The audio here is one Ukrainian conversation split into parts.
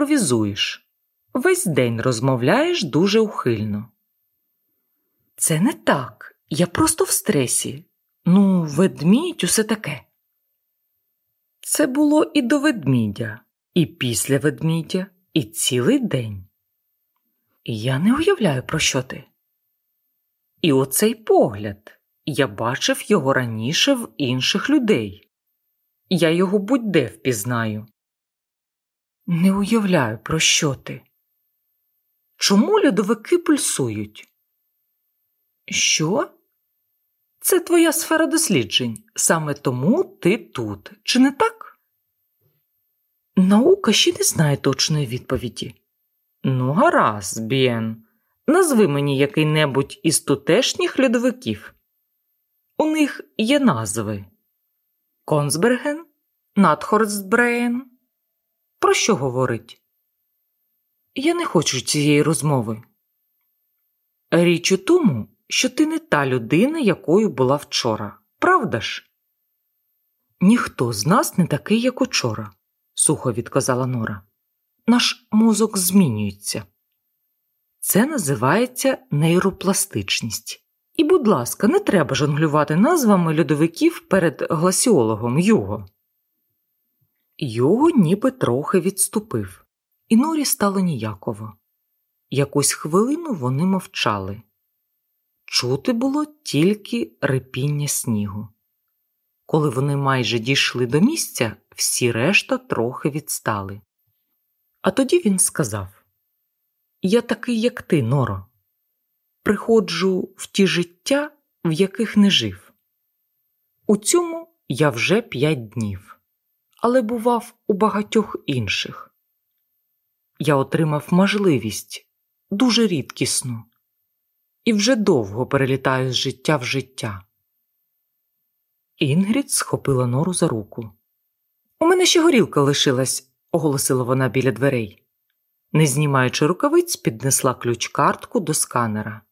імпровізуєш. Весь день розмовляєш дуже ухильно. Це не так. Я просто в стресі. Ну, ведмідь, усе таке. Це було і до ведмідя, і після ведмідя, і цілий день. Я не уявляю, про що ти. І оцей погляд я бачив його раніше в інших людей. Я його будь-де впізнаю. Не уявляю, про що ти. Чому льодовики пульсують? Що? Це твоя сфера досліджень. Саме тому ти тут, чи не так? Наука ще не знає точної відповіді. Ну, гаразд, Біен, назви мені який-небудь із тутешніх льодовиків. У них є назви Консберген, Надхорстбреєн. Про що говорить? Я не хочу цієї розмови. Річ у тому, що ти не та людина, якою була вчора, правда ж? Ніхто з нас не такий, як учора, сухо відказала Нора. Наш мозок змінюється. Це називається нейропластичність. І, будь ласка, не треба жонглювати назвами льодовиків перед гласіологом Юго. Юго ніби трохи відступив, і Норі стало ніяково. Якусь хвилину вони мовчали. Чути було тільки рипіння снігу. Коли вони майже дійшли до місця, всі решта трохи відстали. А тоді він сказав Я такий, як ти, Норо. Приходжу в ті життя, в яких не жив. У цьому я вже п'ять днів, але бував у багатьох інших. Я отримав можливість дуже рідкісну і вже довго перелітаю з життя в життя. Інгрід схопила нору за руку. У мене ще горілка лишилась, оголосила вона біля дверей. Не знімаючи рукавиць, піднесла ключ картку до сканера.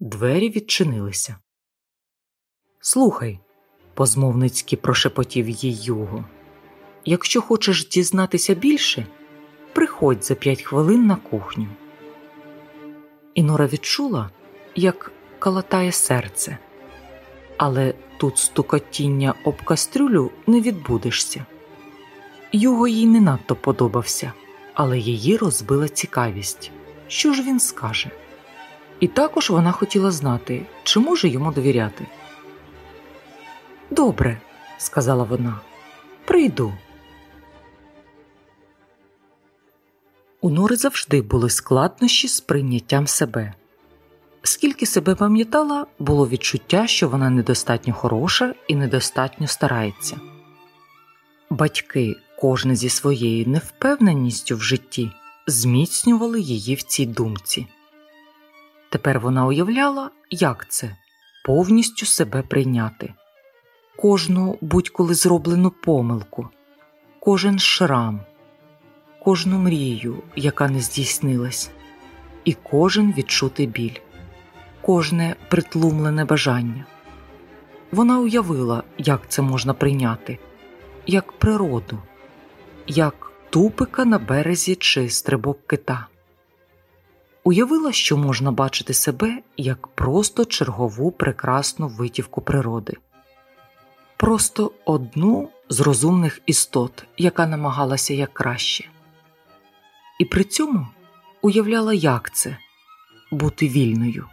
Двері відчинилися. Слухай, позмовницьки прошепотів їй Юго. Якщо хочеш дізнатися більше, приходь за п'ять хвилин на кухню. І Нора відчула, як калатає серце, але тут стукотіння об кастрюлю не відбудешся. Юго їй не надто подобався, але її розбила цікавість. Що ж він скаже? І також вона хотіла знати, чи може йому довіряти. Добре, сказала вона, прийду. У Нори завжди були складнощі з прийняттям себе. Скільки себе пам'ятала, було відчуття, що вона недостатньо хороша і недостатньо старається. Батьки, кожне зі своєю невпевненістю в житті, зміцнювали її в цій думці. Тепер вона уявляла, як це повністю себе прийняти, кожну будь-коли зроблену помилку, кожен шрам, кожну мрію, яка не здійснилась, і кожен відчутий біль кожне притлумлене бажання. Вона уявила, як це можна прийняти, як природу, як тупика на березі чи стрибок кита. Уявила, що можна бачити себе як просто чергову прекрасну витівку природи, просто одну з розумних істот, яка намагалася як краще. І при цьому уявляла, як це бути вільною.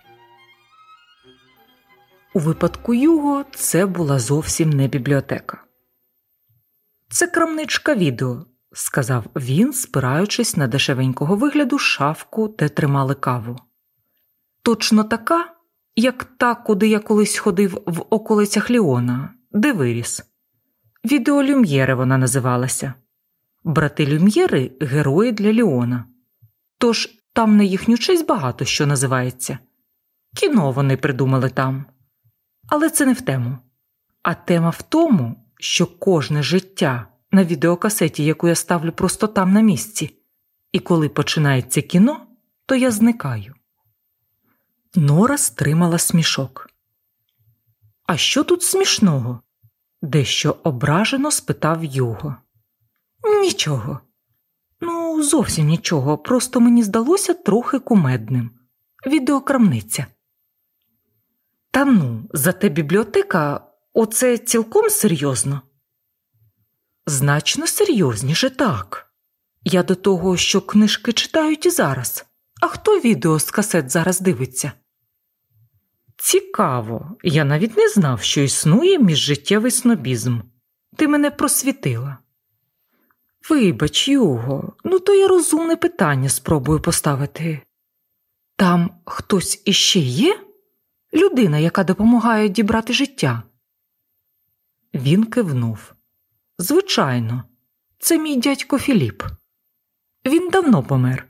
У випадку Юго це була зовсім не бібліотека. Це крамничка відео, сказав він, спираючись на дешевенького вигляду шафку, де тримали каву. Точно така, як та, куди я колись ходив в околицях Ліона, де виріс. Відео Люм'єре вона називалася. Брати Люм'єри герої для Ліона. Тож там на їхню честь багато що називається. Кіно вони придумали там. Але це не в тему. А тема в тому, що кожне життя на відеокасеті, яку я ставлю просто там на місці, і коли починається кіно, то я зникаю. Нора стримала смішок. А що тут смішного? дещо ображено спитав Юго. Нічого. Ну, зовсім нічого, просто мені здалося трохи кумедним. Відеокрамниця. Та ну, зате бібліотека оце цілком серйозно. Значно серйозніше так. Я до того, що книжки читають і зараз. А хто відео з касет зараз дивиться? Цікаво, я навіть не знав, що існує міжжиттєвий снобізм. Ти мене просвітила. Вибач, Юго, ну то я розумне питання спробую поставити. Там хтось іще є? Людина, яка допомагає дібрати життя. Він кивнув. Звичайно, це мій дядько Філіп. Він давно помер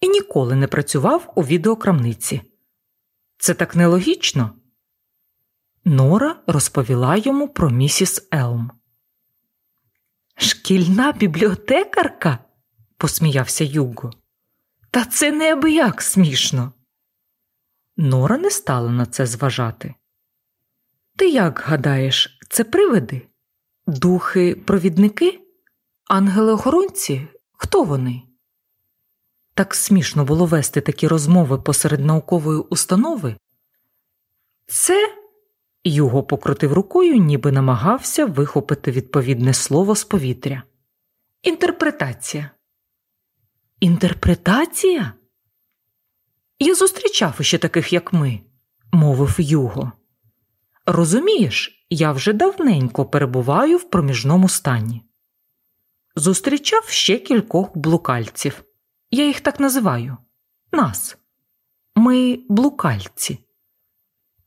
і ніколи не працював у відеокрамниці. Це так нелогічно. Нора розповіла йому про місіс Елм. Шкільна бібліотекарка? посміявся Юго. Та це неабияк смішно. Нора не стала на це зважати. Ти як гадаєш, це привиди? Духи, провідники? Ангели-охоронці? Хто вони? Так смішно було вести такі розмови посеред наукової установи. Це Юго покрутив рукою, ніби намагався вихопити відповідне слово з повітря. Інтерпретація. Інтерпретація? Я зустрічав іще таких, як ми, мовив Юго. Розумієш, я вже давненько перебуваю в проміжному стані. Зустрічав ще кількох блукальців. Я їх так називаю нас. Ми блукальці.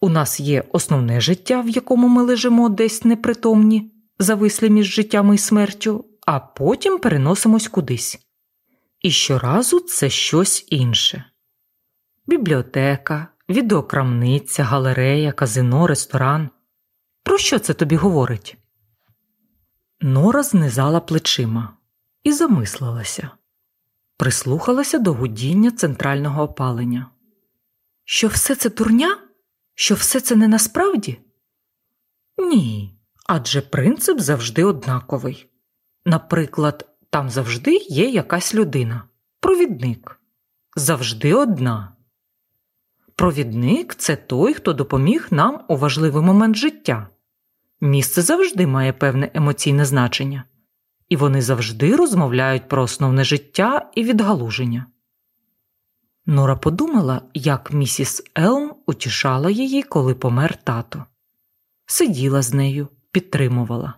У нас є основне життя, в якому ми лежимо десь непритомні, завислі між життям і смертю, а потім переносимось кудись. І щоразу це щось інше бібліотека, відеокрамниця, галерея, казино, ресторан. Про що це тобі говорить? Нора знизала плечима і замислилася, прислухалася до гудіння центрального опалення. Що все це дурня? Що все це не насправді? Ні, адже принцип завжди однаковий. Наприклад, там завжди є якась людина, провідник, завжди одна. Провідник це той, хто допоміг нам у важливий момент життя. Місце завжди має певне емоційне значення, і вони завжди розмовляють про основне життя і відгалуження. Нора подумала, як місіс Елм утішала її, коли помер тато. Сиділа з нею, підтримувала.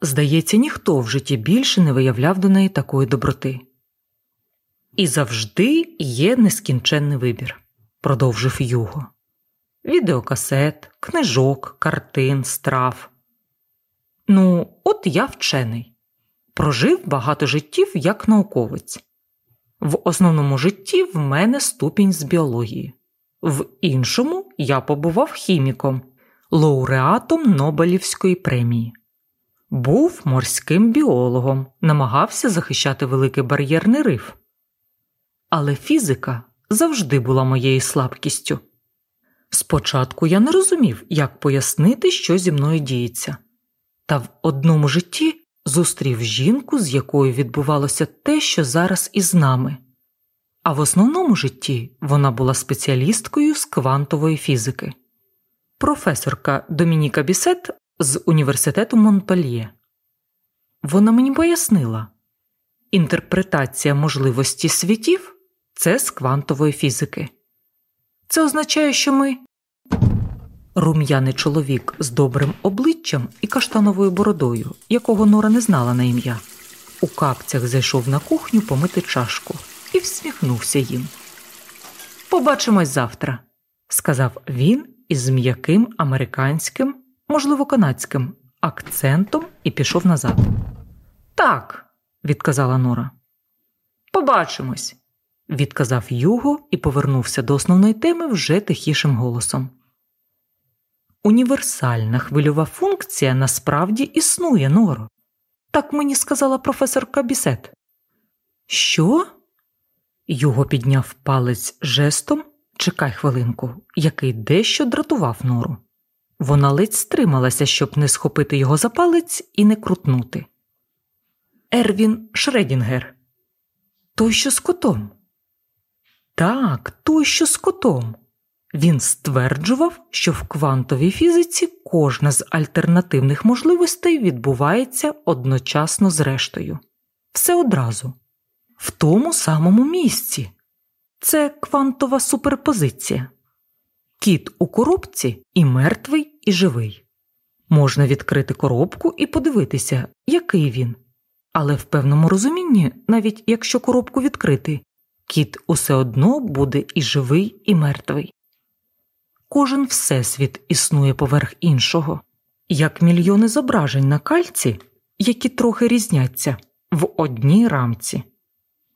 Здається, ніхто в житті більше не виявляв до неї такої доброти. І завжди є нескінченний вибір, продовжив Юго. Відеокасет, книжок, картин, страв. Ну, от я вчений. Прожив багато життів як науковець. В основному житті в мене ступінь з біології, в іншому я побував хіміком, лауреатом Нобелівської премії. Був морським біологом, намагався захищати великий бар'єрний риф. Але фізика завжди була моєю слабкістю. Спочатку я не розумів, як пояснити, що зі мною діється, та в одному житті зустрів жінку, з якою відбувалося те, що зараз із нами, а в основному житті вона була спеціалісткою з квантової фізики, професорка Домініка Бісет з університету Монпельє. Вона мені пояснила інтерпретація можливості світів це з квантової фізики. Це означає, що ми рум'яний чоловік з добрим обличчям і каштановою бородою, якого Нора не знала на ім'я, у капцях зайшов на кухню помити чашку і всміхнувся їм. Побачимось завтра, сказав він із м'яким американським, можливо, канадським акцентом і пішов назад. Так, відказала Нора. Побачимось, відказав Юго і повернувся до основної теми вже тихішим голосом. Універсальна хвильова функція насправді існує, Норо. Так мені сказала професорка Бісет. Що? Його підняв палець жестом, чекай хвилинку, який дещо дратував нору. Вона ледь стрималася, щоб не схопити його за палець і не крутнути. Ервін Шредінгер. Той, що з котом. Так, той, що з котом. Він стверджував, що в квантовій фізиці кожна з альтернативних можливостей відбувається одночасно з рештою. Все одразу, в тому самому місці. Це квантова суперпозиція. Кіт у коробці і мертвий, і живий. Можна відкрити коробку і подивитися, який він. Але в певному розумінні, навіть якщо коробку відкрити, кіт усе одно буде і живий, і мертвий. Кожен всесвіт існує поверх іншого, як мільйони зображень на кальці, які трохи різняться в одній рамці.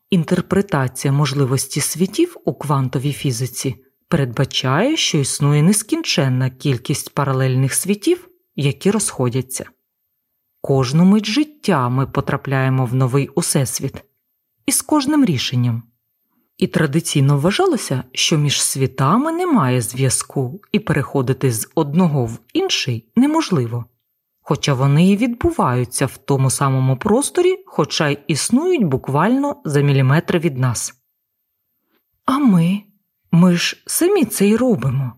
Інтерпретація можливості світів у квантовій фізиці передбачає, що існує нескінченна кількість паралельних світів, які розходяться. Кожну мить життя ми потрапляємо в новий усесвіт і з кожним рішенням. І традиційно вважалося, що між світами немає зв'язку, і переходити з одного в інший неможливо, хоча вони і відбуваються в тому самому просторі, хоча й існують буквально за міліметри від нас. А ми, ми ж самі це й робимо.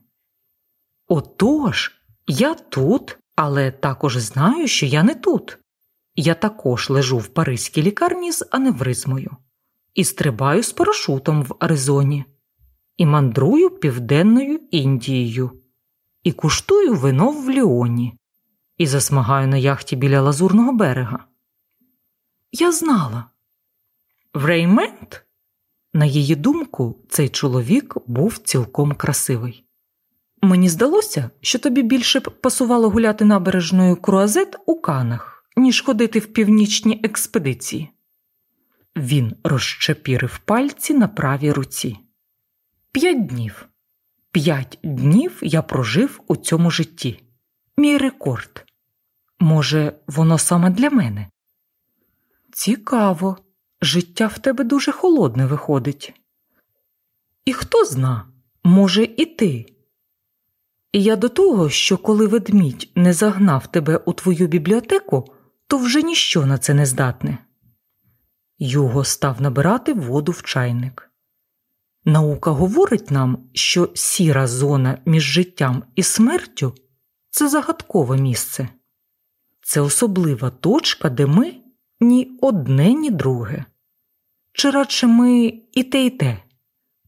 Отож, я тут, але також знаю, що я не тут. Я також лежу в паризькій лікарні з аневризмою і стрибаю з парашутом в Аризоні, і мандрую Південною Індією, і куштую вино в Ліоні, і засмагаю на яхті біля Лазурного берега. Я знала. В Реймент, на її думку, цей чоловік був цілком красивий. Мені здалося, що тобі більше б пасувало гуляти набережною круазет у канах, ніж ходити в північні експедиції. Він розчепірив пальці на правій руці. П'ять днів. П'ять днів я прожив у цьому житті. Мій рекорд. Може, воно саме для мене? Цікаво. Життя в тебе дуже холодне виходить. І хто зна, може, і ти. І я до того, що коли ведмідь не загнав тебе у твою бібліотеку, то вже ніщо на це не здатне. Юго став набирати воду в чайник. Наука говорить нам, що сіра зона між життям і смертю це загадкове місце, це особлива точка, де ми ні одне, ні друге. Чи радше ми і те, і те,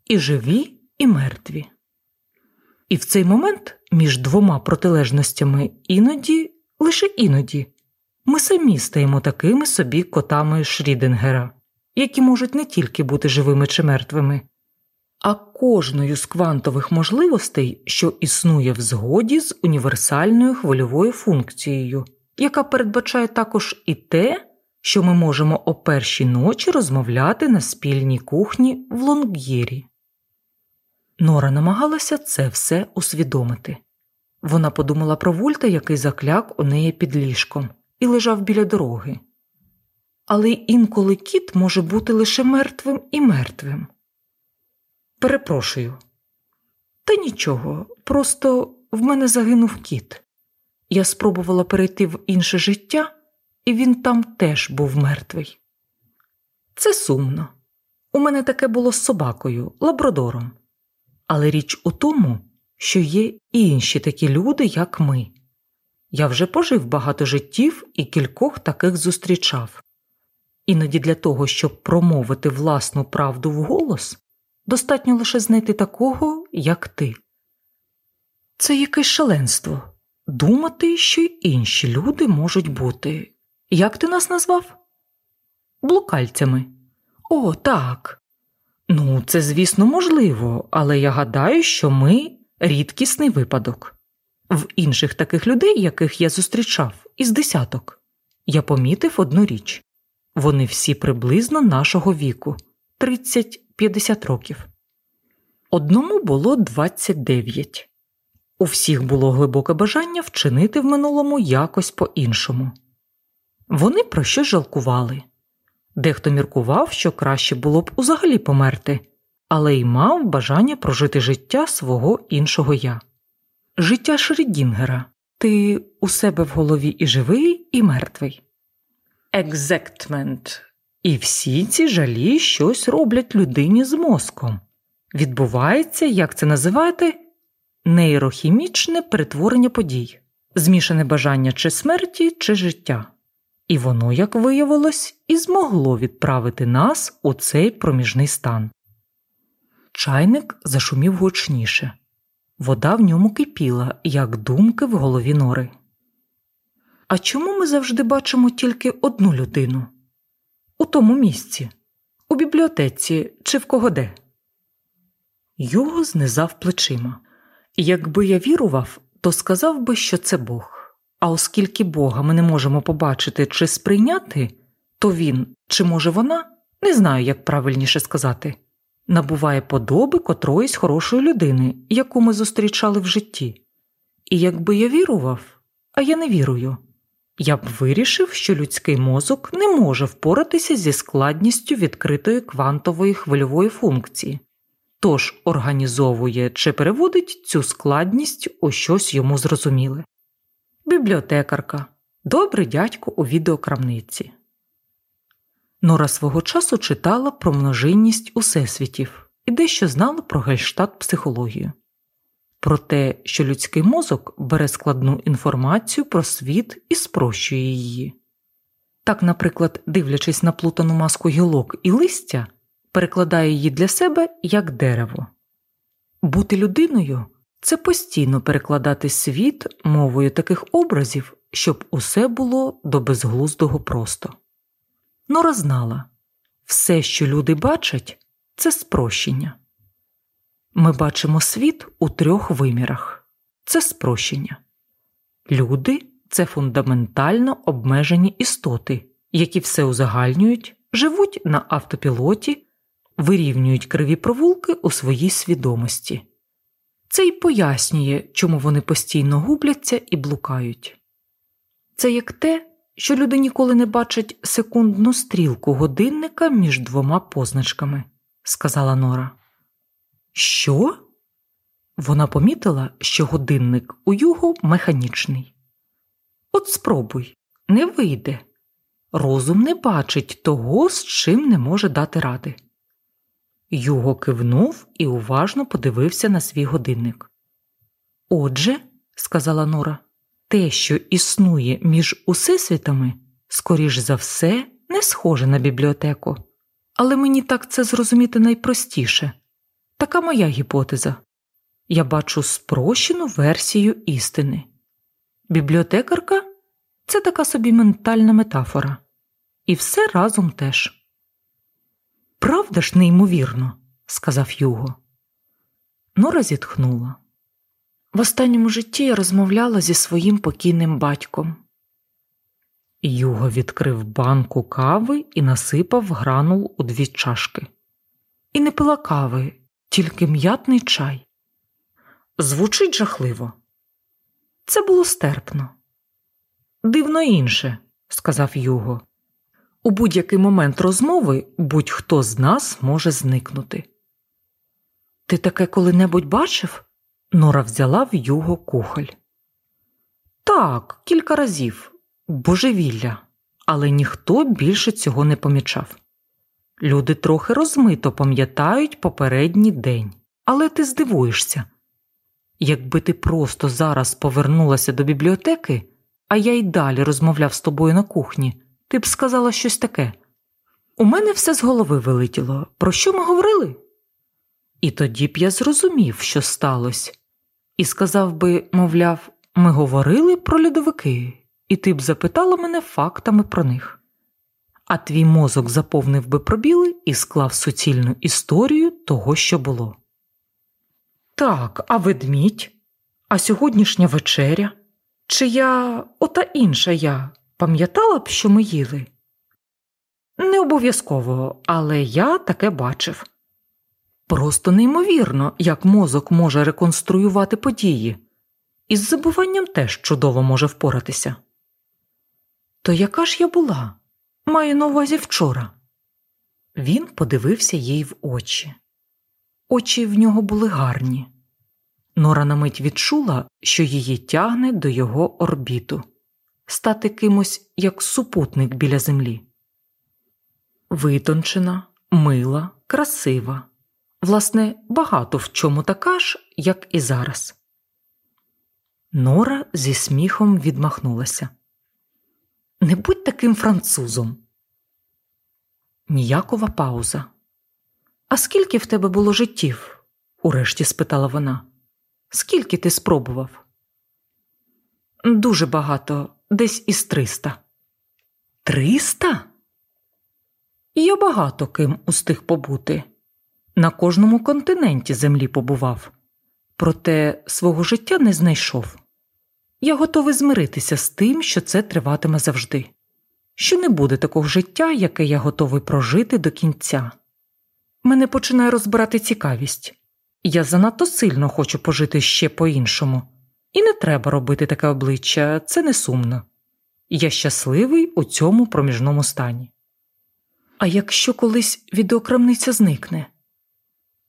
і живі, і мертві. І в цей момент між двома протилежностями іноді, лише іноді, ми самі стаємо такими собі котами Шрідингера, які можуть не тільки бути живими чи мертвими, а кожною з квантових можливостей, що існує в згоді з універсальною хвильовою функцією, яка передбачає також і те, що ми можемо о першій ночі розмовляти на спільній кухні в Лонг'єрі. Нора намагалася це все усвідомити. Вона подумала про Вульта, який закляк у неї під ліжком і лежав біля дороги. Але інколи кіт може бути лише мертвим і мертвим. Перепрошую. Та нічого, просто в мене загинув кіт. Я спробувала перейти в інше життя, і він там теж був мертвий. Це сумно. У мене таке було з собакою, лабрадором. Але річ у тому, що є і інші такі люди, як ми. Я вже пожив багато життів і кількох таких зустрічав. Іноді для того, щоб промовити власну правду вголос, достатньо лише знайти такого, як ти. Це якесь шаленство думати, що й інші люди можуть бути. Як ти нас назвав? Блукальцями. О, так. Ну, це, звісно, можливо, але я гадаю, що ми рідкісний випадок. В інших таких людей, яких я зустрічав, із десяток, я помітив одну річ вони всі приблизно нашого віку 30-50 років. Одному було 29. У всіх було глибоке бажання вчинити в минулому якось по іншому. Вони про що жалкували. Дехто міркував, що краще було б узагалі померти, але й мав бажання прожити життя свого іншого я. Життя Шрідінгера ти у себе в голові і живий, і мертвий. Екзектмент. І всі ці жалі щось роблять людині з мозком. Відбувається, як це називаєте, нейрохімічне перетворення подій, змішане бажання чи смерті, чи життя. І воно, як виявилось, і змогло відправити нас у цей проміжний стан. Чайник зашумів гучніше, вода в ньому кипіла, як думки в голові нори. А чому ми завжди бачимо тільки одну людину? У тому місці, у бібліотеці чи в кого де? Його знизав плечима. Якби я вірував, то сказав би, що це Бог. А оскільки Бога ми не можемо побачити чи сприйняти, то він, чи може вона, не знаю, як правильніше сказати, набуває подоби котроїсь хорошої людини, яку ми зустрічали в житті. І якби я вірував, а я не вірую, я б вирішив, що людський мозок не може впоратися зі складністю відкритої квантової хвильової функції, тож організовує чи переводить цю складність у щось йому зрозуміле бібліотекарка, добрий дядько у відеокрамниці. Нора свого часу читала про множинність усесвітів і дещо знала про гельштадт психологію, про те, що людський мозок бере складну інформацію про світ і спрощує її. Так, наприклад, дивлячись на плутану маску гілок і листя, перекладає її для себе як дерево. Бути людиною це постійно перекладати світ мовою таких образів, щоб усе було до безглуздого просто. Нора знала все, що люди бачать, це спрощення. Ми бачимо світ у трьох вимірах це спрощення. Люди це фундаментально обмежені істоти, які все узагальнюють, живуть на автопілоті, вирівнюють криві провулки у своїй свідомості. Це й пояснює, чому вони постійно губляться і блукають. Це як те, що люди ніколи не бачать секундну стрілку годинника між двома позначками, сказала Нора. Що? Вона помітила, що годинник у його механічний. От спробуй, не вийде. Розум не бачить того, з чим не може дати ради. Юго кивнув і уважно подивився на свій годинник. Отже, сказала Нора, те, що існує між усесвітами, скоріш за все, не схоже на бібліотеку. Але мені так це зрозуміти найпростіше така моя гіпотеза. Я бачу спрощену версію істини. Бібліотекарка це така собі ментальна метафора, і все разом теж. Правда ж, неймовірно, сказав Юго. Нора зітхнула. В останньому житті я розмовляла зі своїм покійним батьком. Юго відкрив банку кави і насипав гранул у дві чашки. І не пила кави, тільки м'ятний чай. Звучить жахливо. Це було стерпно. Дивно інше, сказав Юго. У будь-який момент розмови будь-хто з нас може зникнути. Ти таке коли-небудь бачив? Нора взяла в його кухоль. Так, кілька разів, божевілля, але ніхто більше цього не помічав. Люди трохи розмито пам'ятають попередній день, але ти здивуєшся. Якби ти просто зараз повернулася до бібліотеки, а я й далі розмовляв з тобою на кухні ти б сказала щось таке. У мене все з голови вилетіло. Про що ми говорили? І тоді б я зрозумів, що сталося, і сказав би, мовляв, ми говорили про льодовики, і ти б запитала мене фактами про них. А твій мозок заповнив би пробіли і склав суцільну історію того, що було. Так, а ведмідь, а сьогоднішня вечеря? Чи я ота інша я Пам'ятала б, що ми їли? Не обов'язково, але я таке бачив. Просто неймовірно, як мозок може реконструювати події, із забуванням теж чудово може впоратися. То яка ж я була? Маю на увазі вчора. Він подивився їй в очі. Очі в нього були гарні. Нора на мить відчула, що її тягне до його орбіту стати кимось як супутник біля землі. витончена, мила, красива, власне, багато в чому така ж, як і зараз. Нора зі сміхом відмахнулася. Не будь таким французом. Ніякова пауза. А скільки в тебе було життів? урешті спитала вона. Скільки ти спробував? Дуже багато, десь із триста. Триста? Я багато ким устиг побути. На кожному континенті землі побував, проте свого життя не знайшов. Я готовий змиритися з тим, що це триватиме завжди, що не буде такого життя, яке я готовий прожити до кінця. Мене починає розбирати цікавість я занадто сильно хочу пожити ще по іншому, і не треба робити таке обличчя, це не сумно. Я щасливий у цьому проміжному стані. А якщо колись відеокрамниця зникне?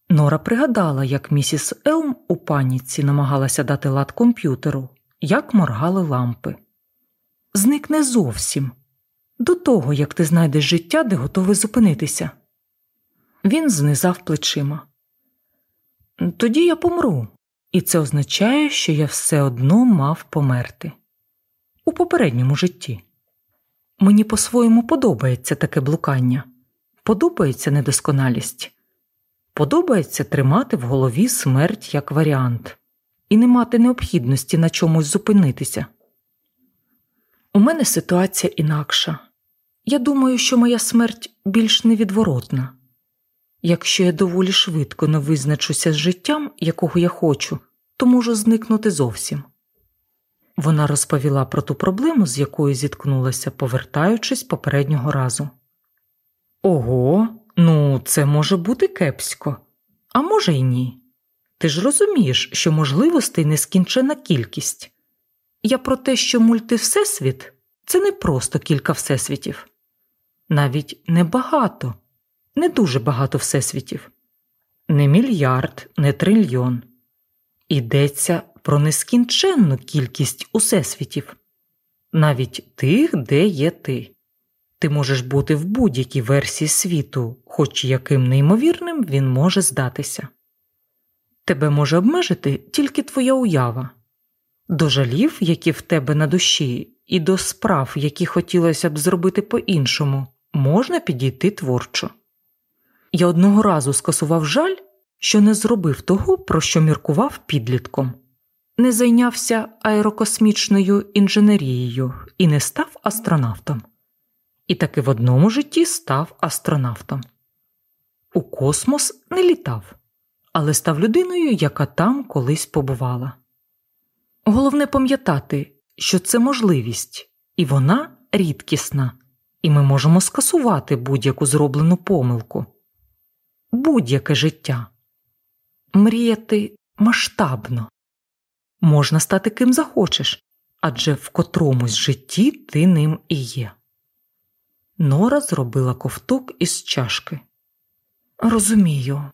Нора пригадала, як місіс Елм у паніці намагалася дати лад комп'ютеру, як моргали лампи. Зникне зовсім до того, як ти знайдеш життя, де готовий зупинитися. Він знизав плечима. Тоді я помру, і це означає, що я все одно мав померти у попередньому житті. Мені по-своєму подобається таке блукання, подобається недосконалість, подобається тримати в голові смерть як варіант і не мати необхідності на чомусь зупинитися. У мене ситуація інакша. Я думаю, що моя смерть більш невідворотна. Якщо я доволі швидко не визначуся з життям, якого я хочу, то можу зникнути зовсім. Вона розповіла про ту проблему, з якою зіткнулася, повертаючись попереднього разу. Ого, ну це може бути кепсько, а може й ні. Ти ж розумієш, що можливостей нескінчена кількість. Я про те, що мультивсесвіт це не просто кілька всесвітів, навіть не багато, не дуже багато всесвітів, не мільярд, не трильйон. Йдеться про нескінченну кількість усесвітів, навіть тих, де є ти. Ти можеш бути в будь-якій версії світу, хоч яким неймовірним він може здатися. Тебе може обмежити тільки твоя уява, до жалів, які в тебе на душі, і до справ, які хотілося б зробити по-іншому, можна підійти творчо. Я одного разу скасував жаль, що не зробив того, про що міркував підлітком, не зайнявся аерокосмічною інженерією і не став астронавтом. І таки в одному житті став астронавтом. У космос не літав, але став людиною, яка там колись побувала. Головне пам'ятати, що це можливість, і вона рідкісна, і ми можемо скасувати будь-яку зроблену помилку, будь-яке життя, мріяти масштабно. Можна стати ким захочеш, адже в котромусь житті ти ним і є. Нора зробила ковток із чашки. Розумію,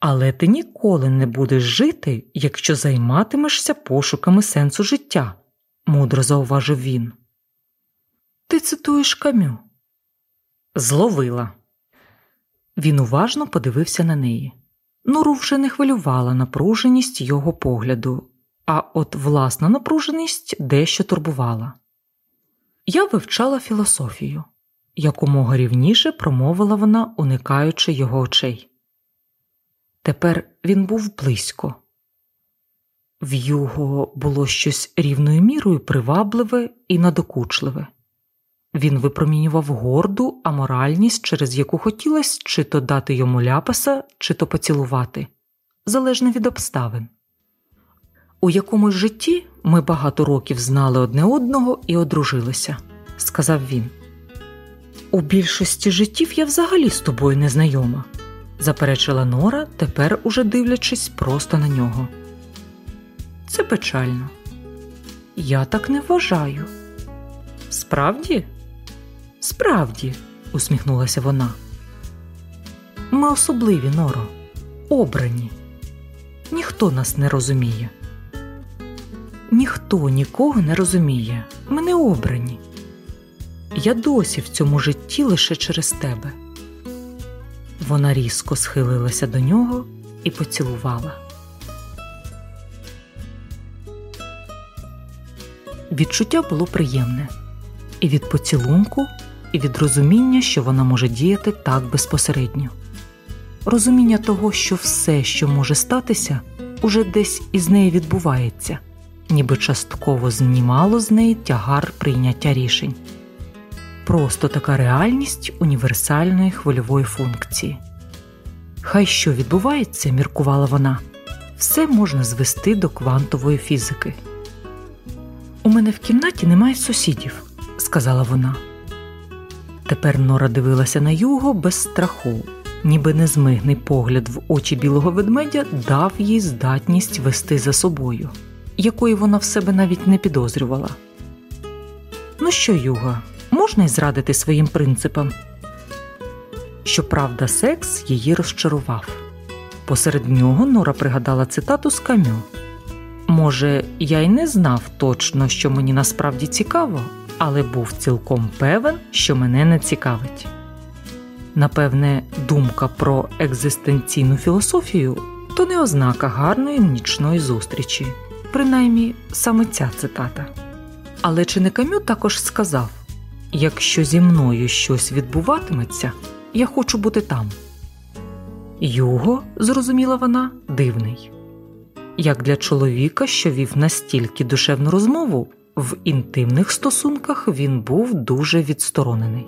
але ти ніколи не будеш жити, якщо займатимешся пошуками сенсу життя, мудро зауважив він. Ти цитуєш камю. Зловила. Він уважно подивився на неї. Нуру вже не хвилювала напруженість його погляду, а от власна напруженість дещо турбувала. Я вивчала філософію, якомога рівніше промовила вона, уникаючи його очей. Тепер він був близько. В його було щось рівною мірою привабливе і надокучливе. Він випромінював горду аморальність, через яку хотілося чи то дати йому ляпаса, чи то поцілувати, залежно від обставин. У якомусь житті ми багато років знали одне одного і одружилися, сказав він. У більшості життів я взагалі з тобою не знайома заперечила Нора, тепер уже дивлячись просто на нього. Це печально. Я так не вважаю. Справді? Справді, усміхнулася вона. Ми особливі, Норо, обрані. Ніхто нас не розуміє. Ніхто нікого не розуміє. Ми не обрані. я досі в цьому житті лише через тебе. Вона різко схилилася до нього і поцілувала. Відчуття було приємне і від поцілунку, і від розуміння, що вона може діяти так безпосередньо, розуміння того, що все, що може статися, уже десь із неї відбувається, ніби частково знімало з неї тягар прийняття рішень. Просто така реальність універсальної хвильової функції. Хай що відбувається, міркувала вона, все можна звести до квантової фізики. У мене в кімнаті немає сусідів, сказала вона. Тепер Нора дивилася на юго без страху, ніби незмигний погляд в очі білого ведмедя дав їй здатність вести за собою, якої вона в себе навіть не підозрювала. Ну що, Юга, можна й зрадити своїм принципам? Щоправда, секс її розчарував. Посеред нього Нора пригадала цитату з камю. Може, я й не знав точно, що мені насправді цікаво, але був цілком певен, що мене не цікавить. Напевне, думка про екзистенційну філософію то не ознака гарної нічної зустрічі, принаймні саме ця цитата. Але чи не Камю також сказав якщо зі мною щось відбуватиметься, я хочу бути там. Юго, зрозуміла вона, дивний. Як для чоловіка, що вів настільки душевну розмову, в інтимних стосунках він був дуже відсторонений.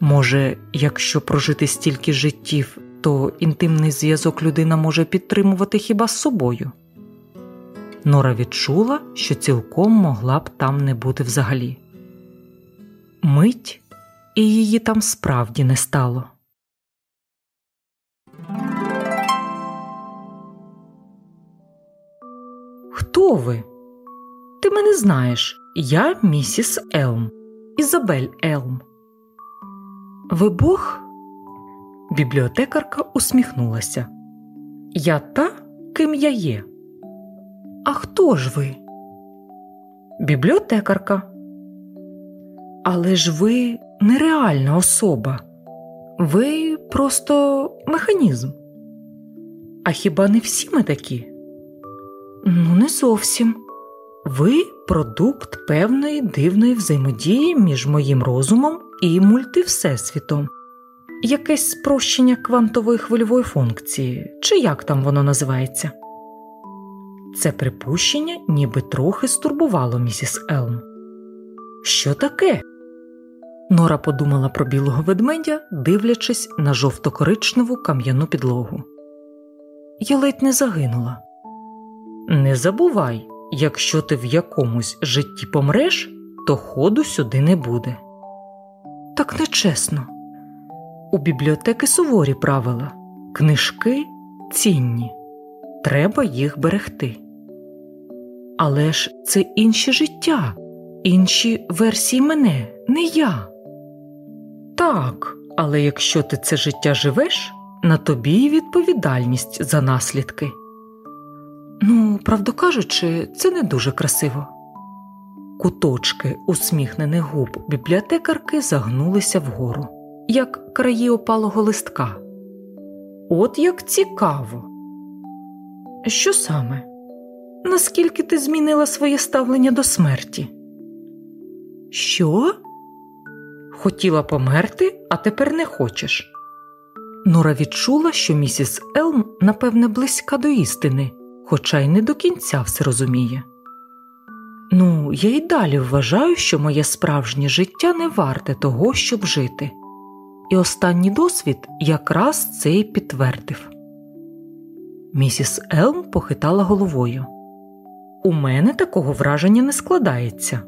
Може, якщо прожити стільки життів, то інтимний зв'язок людина може підтримувати хіба з собою. Нора відчула, що цілком могла б там не бути взагалі. Мить і її там справді не стало. Хто ви? Ти мене знаєш. Я місіс Елм, Ізабель Елм. Ви Бог? Бібліотекарка усміхнулася. Я та, ким я є. А хто ж ви? Бібліотекарка. Але ж ви нереальна особа. Ви просто механізм. А хіба не всі ми такі? Ну, не зовсім. Ви продукт певної дивної взаємодії між моїм розумом і мультивсесвітом, якесь спрощення квантової хвильової функції, чи як там воно називається. Це припущення ніби трохи стурбувало місіс Елм. Що таке? Нора подумала про білого ведмедя, дивлячись на жовто-коричневу кам'яну підлогу. Я ледь не загинула. Не забувай, якщо ти в якомусь житті помреш, то ходу сюди не буде. Так нечесно. У бібліотеки суворі правила, книжки цінні, треба їх берегти. Але ж це інші життя, інші версії мене, не я. Так, але якщо ти це життя живеш, на тобі й відповідальність за наслідки. Ну, правду кажучи, це не дуже красиво. Куточки усміхнених губ бібліотекарки загнулися вгору, як краї опалого листка. От як цікаво. Що саме? Наскільки ти змінила своє ставлення до смерті? Що? Хотіла померти, а тепер не хочеш. Нора відчула, що місіс Елм, напевне, близька до істини, хоча й не до кінця все розуміє. Ну, я й далі вважаю, що моє справжнє життя не варте того, щоб жити, і останній досвід якраз це й підтвердив. Місіс Елм похитала головою. У мене такого враження не складається.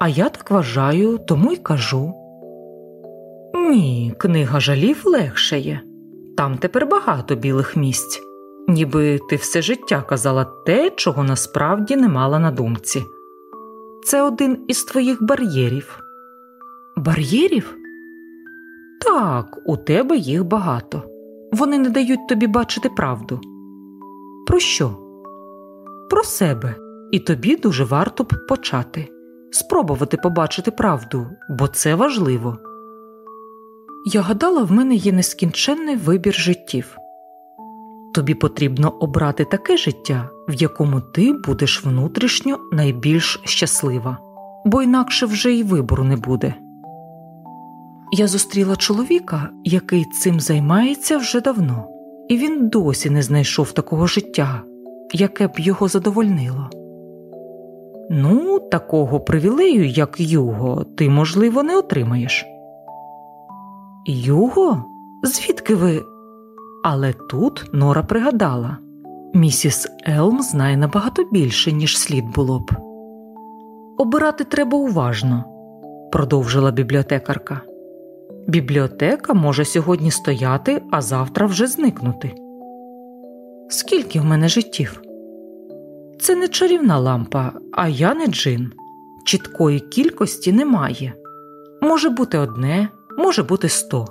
А я так вважаю, тому й кажу. Ні, книга жалів легшає. Там тепер багато білих місць, ніби ти все життя казала те, чого насправді не мала на думці. Це один із твоїх бар'єрів. Бар'єрів? Так, у тебе їх багато. Вони не дають тобі бачити правду. Про що? Про себе, і тобі дуже варто б почати спробувати побачити правду, бо це важливо. Я гадала, в мене є нескінченний вибір життів. Тобі потрібно обрати таке життя, в якому ти будеш внутрішньо найбільш щаслива, бо інакше вже й вибору не буде. Я зустріла чоловіка, який цим займається вже давно, і він досі не знайшов такого життя, яке б його задовольнило. Ну, такого привілею, як Юго, ти, можливо, не отримаєш. Юго? Звідки ви? Але тут Нора пригадала місіс Елм знає набагато більше, ніж слід було б. Обирати треба уважно, продовжила бібліотекарка. Бібліотека може сьогодні стояти, а завтра вже зникнути. Скільки в мене життів? Це не чарівна лампа, а я не джин. Чіткої кількості немає. Може бути одне, може бути сто.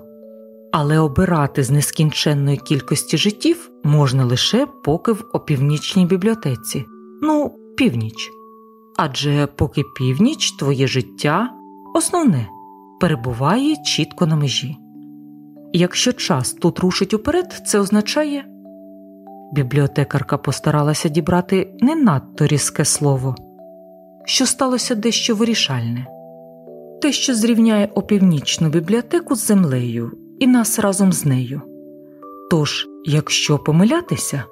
Але обирати з нескінченної кількості життів можна лише поки в опівнічній бібліотеці. Ну, північ. Адже поки північ твоє життя основне перебуває чітко на межі. Якщо час тут рушить уперед, це означає бібліотекарка постаралася дібрати не надто різке слово, що сталося дещо вирішальне те, що зрівняє опівнічну бібліотеку з землею і нас разом з нею. Тож, якщо помилятися,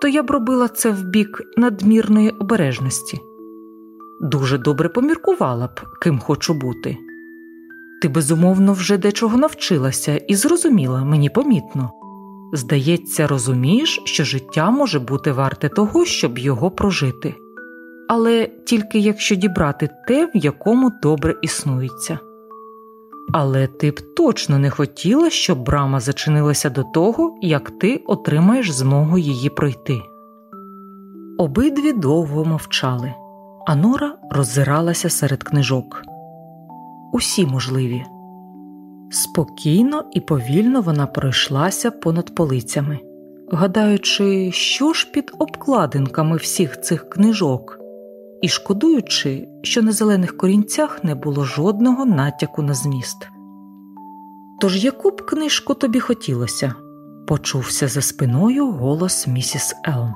то я б робила це в бік надмірної обережності. Дуже добре поміркувала б, ким хочу бути. Ти безумовно вже дечого навчилася і зрозуміла мені помітно. Здається, розумієш, що життя може бути варте того, щоб його прожити, але тільки якщо дібрати те, в якому добре існується. Але ти б точно не хотіла, щоб брама зачинилася до того, як ти отримаєш змогу її пройти. Обидві довго мовчали, а Нора роззиралася серед книжок. Усі можливі. Спокійно і повільно вона пройшлася понад полицями, гадаючи, що ж під обкладинками всіх цих книжок, і шкодуючи, що на зелених корінцях не було жодного натяку на зміст. Тож яку б книжку тобі хотілося? почувся за спиною голос місіс Елм.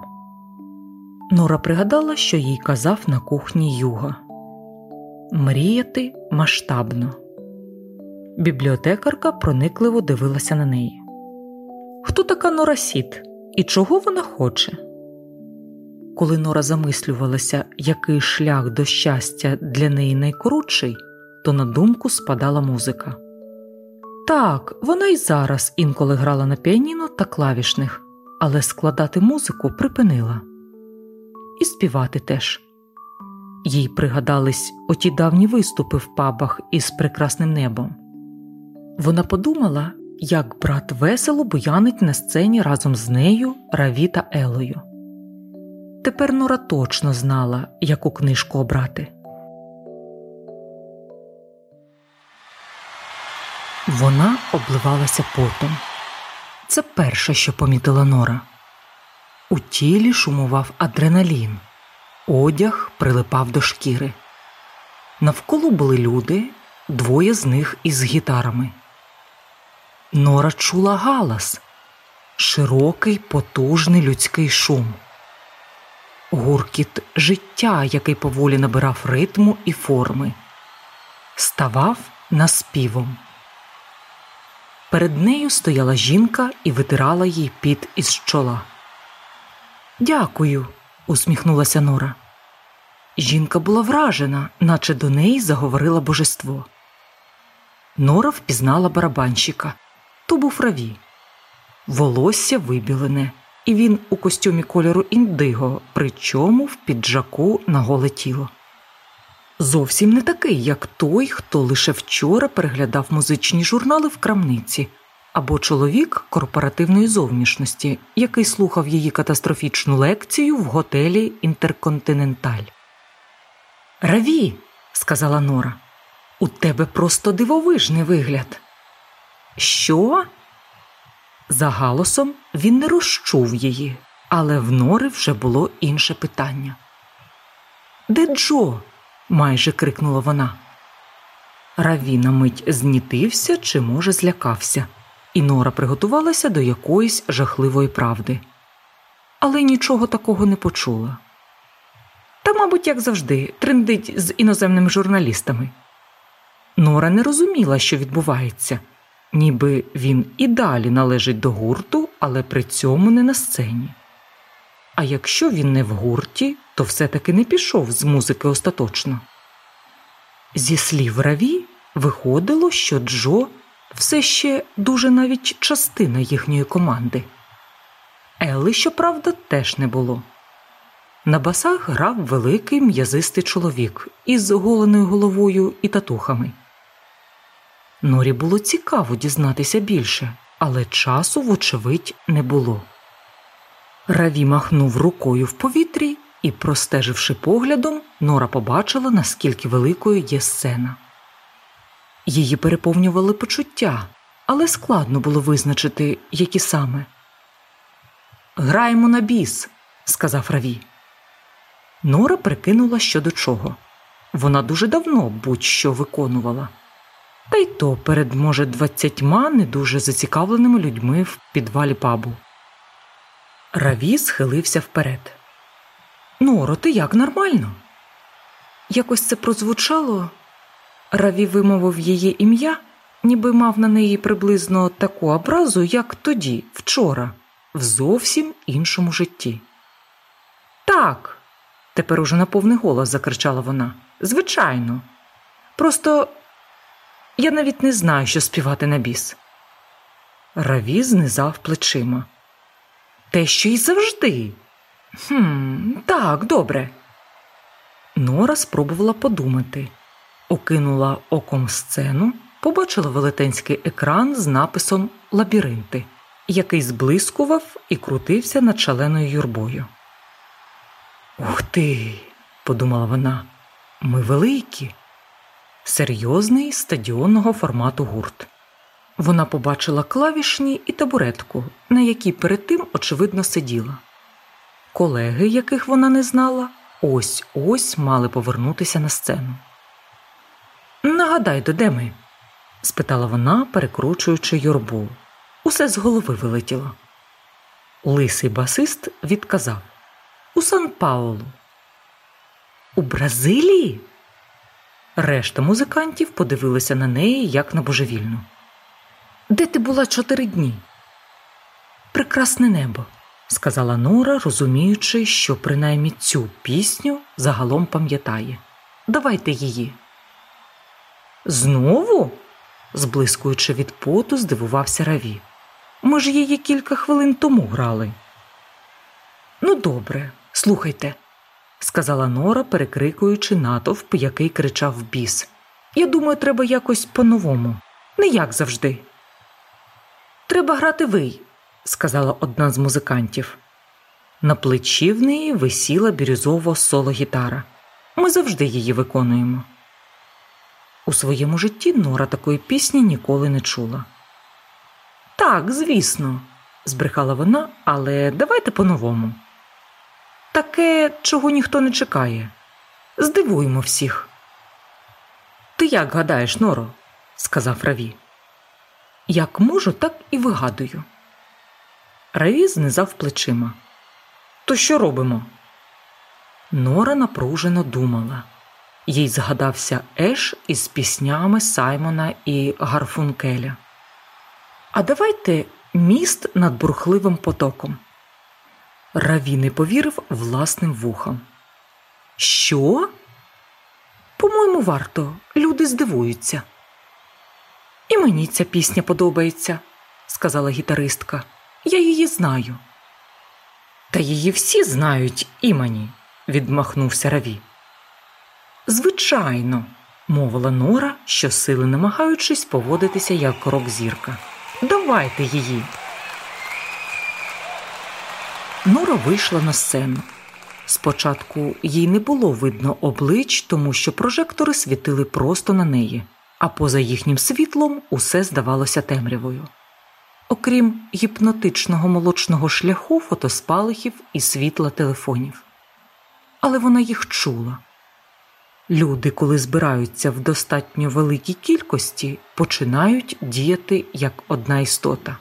Нора пригадала, що їй казав на кухні Юга Мріяти масштабно. Бібліотекарка проникливо дивилася на неї. Хто така Нора Сіт і чого вона хоче? Коли Нора замислювалася, який шлях до щастя для неї найкоротший, то на думку спадала музика. Так, вона й зараз інколи грала на піаніно та клавішних, але складати музику припинила і співати теж. Їй пригадались оті давні виступи в пабах із прекрасним небом. Вона подумала, як брат весело буянить на сцені разом з нею, Раві та Елою. Тепер Нора точно знала, яку книжку обрати. Вона обливалася потом. Це перше, що помітила Нора. У тілі шумував адреналін, одяг прилипав до шкіри. Навколо були люди, двоє з них із гітарами. Нора чула галас, широкий, потужний людський шум, гуркіт життя, який поволі набирав ритму і форми, ставав наспівом. Перед нею стояла жінка і витирала їй під із чола. Дякую, усміхнулася Нора. Жінка була вражена, наче до неї заговорило божество. Нора впізнала барабанщика то був раві. Волосся вибілене, і він у костюмі кольору індиго, причому в піджаку на голе тіло. Зовсім не такий, як той, хто лише вчора переглядав музичні журнали в крамниці, або чоловік корпоративної зовнішності, який слухав її катастрофічну лекцію в готелі Інтерконтиненталь. Раві, сказала Нора, у тебе просто дивовижний вигляд. Що? За галосом він не розчув її, але в Нори вже було інше питання. Де Джо? майже крикнула вона. Раві на мить знітився чи, може, злякався, і Нора приготувалася до якоїсь жахливої правди. Але нічого такого не почула. Та, мабуть, як завжди, трендить з іноземними журналістами. Нора не розуміла, що відбувається, ніби він і далі належить до гурту, але при цьому не на сцені. А якщо він не в гурті, то все-таки не пішов з музики остаточно. Зі слів Раві виходило, що Джо все ще дуже навіть частина їхньої команди. Елли, щоправда, теж не було. На басах грав великий м'язистий чоловік із голеною головою і татухами. Норі було цікаво дізнатися більше, але часу, вочевидь, не було. Раві махнув рукою в повітрі і, простеживши поглядом, Нора побачила, наскільки великою є сцена. Її переповнювали почуття, але складно було визначити, які саме. Граємо на біс, сказав Раві. Нора прикинула що до чого. Вона дуже давно будь-що виконувала. Та й то перед, може, двадцятьма не дуже зацікавленими людьми в підвалі пабу. Раві схилився вперед. Норо, ти як нормально? Якось це прозвучало. Раві вимовив її ім'я, ніби мав на неї приблизно таку образу, як тоді, вчора, в зовсім іншому житті. Так, тепер уже на повний голос закричала вона. Звичайно. Просто я навіть не знаю, що співати на біс. Раві знизав плечима. Те, що й завжди. «Хм, Так, добре. Нора спробувала подумати, окинула оком сцену, побачила велетенський екран з написом Лабіринти, який зблискував і крутився над шаленою юрбою. Ух ти, подумала вона, ми великі, серйозний стадіонного формату гурт. Вона побачила клавішні і табуретку, на якій перед тим, очевидно, сиділа. Колеги, яких вона не знала, ось ось мали повернутися на сцену. Нагадайте, де ми? спитала вона, перекручуючи юрбу. Усе з голови вилетіло. Лисий басист відказав У Сан Паулу. У Бразилії? Решта музикантів подивилися на неї як на божевільну. Де ти була чотири дні? Прекрасне небо, сказала Нора, розуміючи, що принаймні цю пісню загалом пам'ятає. Давайте її. Знову? зблискуючи від поту, здивувався Раві. Ми ж її кілька хвилин тому грали. Ну, добре, слухайте, сказала Нора, перекрикуючи натовп, який кричав біс. Я думаю, треба якось по-новому, не як завжди. Треба грати ви, сказала одна з музикантів. На плечі в неї висіла бірюзово соло гітара. Ми завжди її виконуємо. У своєму житті Нора такої пісні ніколи не чула. Так, звісно, збрехала вона, але давайте по-новому. Таке, чого ніхто не чекає. Здивуємо всіх. Ти як гадаєш, Норо? сказав Раві. Як можу, так і вигадую. Раві знизав плечима. То що робимо? Нора напружено думала. Їй згадався Еш із піснями Саймона і Гарфункеля. А давайте міст над бурхливим потоком. Раві не повірив власним вухам. Що? По-моєму, варто. Люди здивуються. І мені ця пісня подобається, сказала гітаристка. Я її знаю. Та її всі знають імені, відмахнувся Раві. Звичайно, мовила Нора, щосили намагаючись поводитися як рок-зірка. Давайте її. Нора вийшла на сцену. Спочатку їй не було видно облич, тому що прожектори світили просто на неї, а поза їхнім світлом усе здавалося темрявою. Окрім гіпнотичного молочного шляху фотоспалихів і світла телефонів. Але вона їх чула. Люди, коли збираються в достатньо великій кількості, починають діяти як одна істота.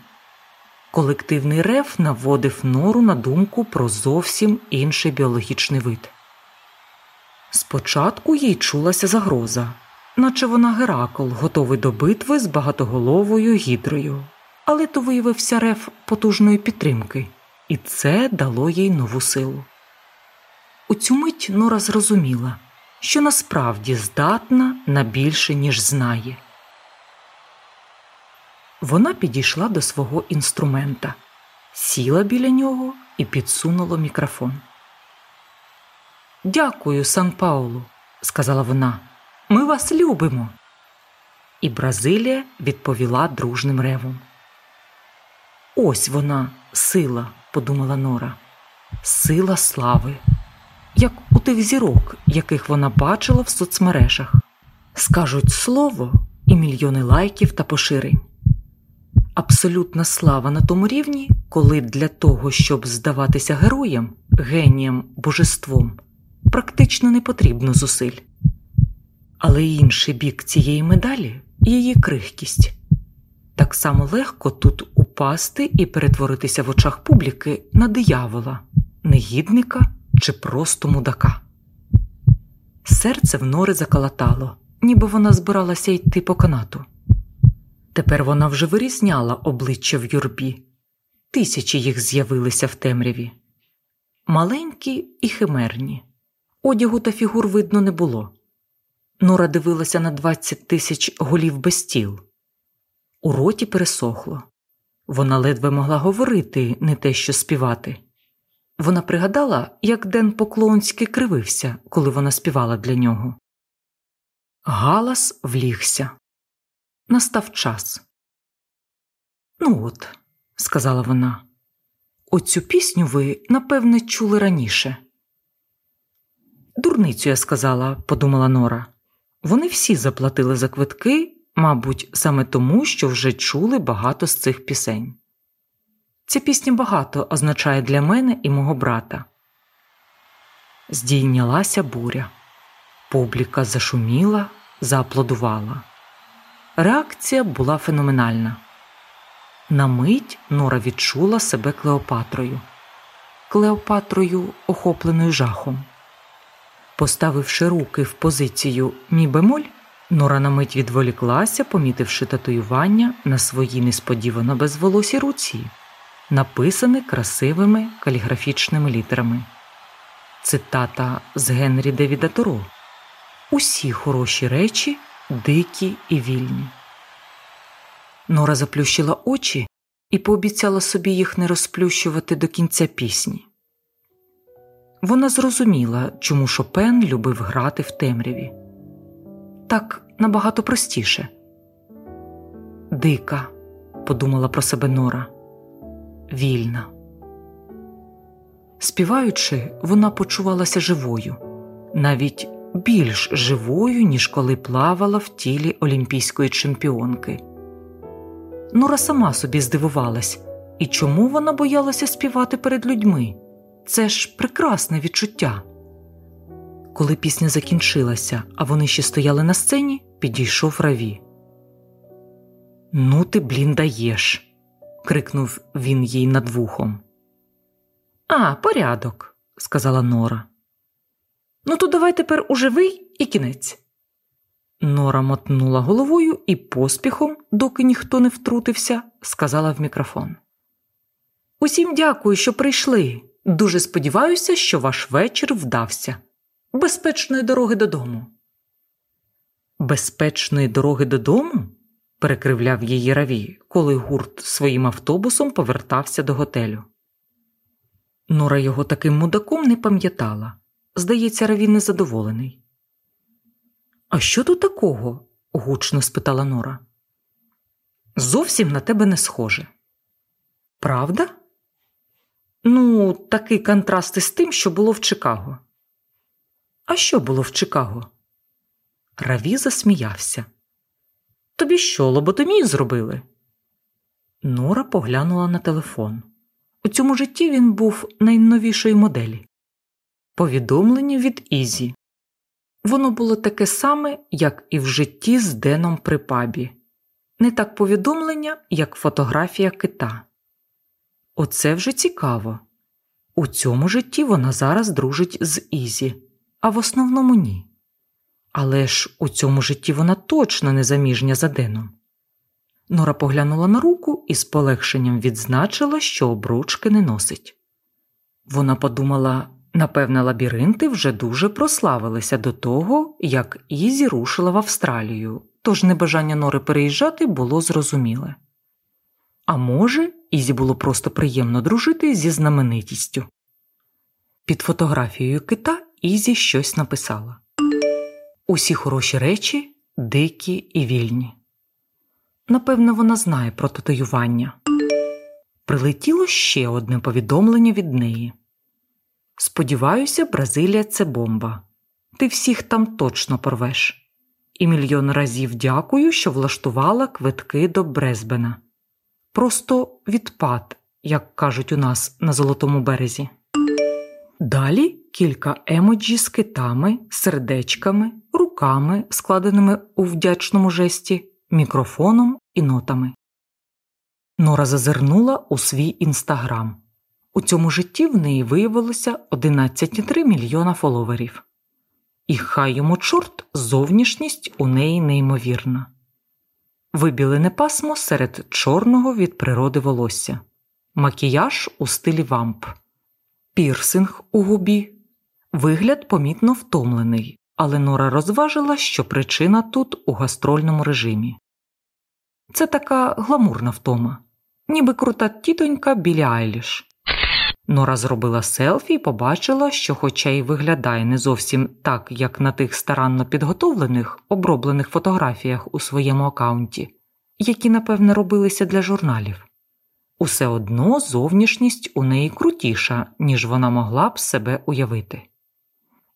Колективний рев наводив нору на думку про зовсім інший біологічний вид. Спочатку їй чулася загроза, наче вона Геракл, готовий до битви з багатоголовою гідрою, але то виявився рев потужної підтримки, і це дало їй нову силу. У цю мить Нора зрозуміла, що насправді здатна на більше, ніж знає. Вона підійшла до свого інструмента, сіла біля нього і підсунула мікрофон. Дякую, Сан Паулу, сказала вона. Ми вас любимо. І Бразилія відповіла дружним ревом. Ось вона, сила, подумала Нора, сила слави, як у тих зірок, яких вона бачила в соцмережах. Скажуть слово і мільйони лайків та поширень. Абсолютна слава на тому рівні, коли для того, щоб здаватися героєм, генієм, божеством, практично не потрібно зусиль. Але інший бік цієї медалі її крихкість. Так само легко тут упасти і перетворитися в очах публіки на диявола, негідника чи просто мудака. Серце в нори закалатало, ніби вона збиралася йти по канату. Тепер вона вже вирізняла обличчя в юрбі, тисячі їх з'явилися в темряві. Маленькі і химерні, одягу та фігур видно не було. Нора дивилася на двадцять тисяч голів без тіл. У роті пересохло. Вона ледве могла говорити, не те що співати. Вона пригадала, як Ден Поклонський кривився, коли вона співала для нього. Галас влігся. Настав час. Ну от, сказала вона, оцю пісню ви, напевне, чули раніше. Дурницю я сказала, подумала Нора. Вони всі заплатили за квитки, мабуть, саме тому, що вже чули багато з цих пісень. Ця пісня багато означає для мене і мого брата. Здійнялася буря. Публіка зашуміла, зааплодувала. Реакція була феноменальна. На мить Нора відчула себе Клеопатрою, Клеопатрою, охопленою жахом. Поставивши руки в позицію мі бемоль, Нора на мить відволіклася, помітивши татуювання на своїй несподівано безволосій руці, написане красивими каліграфічними літерами. Цитата з Генрі Девіда Торо Усі хороші речі дикі і вільні. Нора заплющила очі і пообіцяла собі їх не розплющувати до кінця пісні. Вона зрозуміла, чому Шопен любив грати в темряві. Так набагато простіше. Дика, подумала про себе Нора, вільна. Співаючи, вона почувалася живою, навіть більш живою, ніж коли плавала в тілі олімпійської чемпіонки. Нора сама собі здивувалась, і чому вона боялася співати перед людьми? Це ж прекрасне відчуття. Коли пісня закінчилася, а вони ще стояли на сцені, підійшов раві. Ну, ти, блін, даєш. крикнув він їй над вухом. А, порядок, сказала Нора. Ну, то давай тепер уже ви і кінець. Нора мотнула головою і поспіхом, доки ніхто не втрутився, сказала в мікрофон. Усім дякую, що прийшли. Дуже сподіваюся, що ваш вечір вдався. Безпечної дороги додому. Безпечної дороги додому? перекривляв її раві, коли гурт своїм автобусом повертався до готелю. Нора його таким мудаком не пам'ятала. Здається, Равін незадоволений. А що тут такого? гучно спитала Нора. Зовсім на тебе не схоже. Правда? Ну, такий контраст із тим, що було в Чикаго. А що було в Чикаго? Раві засміявся. Тобі що, лоботомію зробили? Нора поглянула на телефон. У цьому житті він був найновішої моделі. Повідомлення від Ізі. Воно було таке саме, як і в житті з Деном при пабі, не так повідомлення, як фотографія кита. Оце вже цікаво. У цьому житті вона зараз дружить з Ізі, а в основному ні. Але ж у цьому житті вона точно не заміжня за Деном. Нора поглянула на руку і з полегшенням відзначила, що обручки не носить. Вона подумала напевне, лабіринти вже дуже прославилися до того, як Ізі рушила в Австралію, тож небажання Нори переїжджати було зрозуміле. А може, Ізі було просто приємно дружити зі знаменитістю. Під фотографією кита Ізі щось написала Усі хороші речі дикі і вільні. Напевно, вона знає про татуювання. Прилетіло ще одне повідомлення від неї. Сподіваюся, Бразилія це бомба. Ти всіх там точно порвеш. І мільйон разів дякую, що влаштувала квитки до Брезбена. Просто відпад, як кажуть у нас на Золотому березі. Далі кілька емоджі з китами, сердечками, руками, складеними у вдячному жесті, мікрофоном і нотами. Нора зазирнула у свій інстаграм. У цьому житті в неї виявилося 11,3 мільйона фоловерів. І хай йому чорт зовнішність у неї неймовірна. Вибілене пасмо серед чорного від природи волосся, макіяж у стилі вамп, пірсинг у губі, вигляд помітно втомлений, але Нора розважила, що причина тут у гастрольному режимі. Це така гламурна втома, ніби крута тітонька Білі Айліш. Нора зробила селфі і побачила, що, хоча й виглядає не зовсім так, як на тих старанно підготовлених, оброблених фотографіях у своєму аккаунті, які, напевне, робилися для журналів, усе одно зовнішність у неї крутіша, ніж вона могла б себе уявити.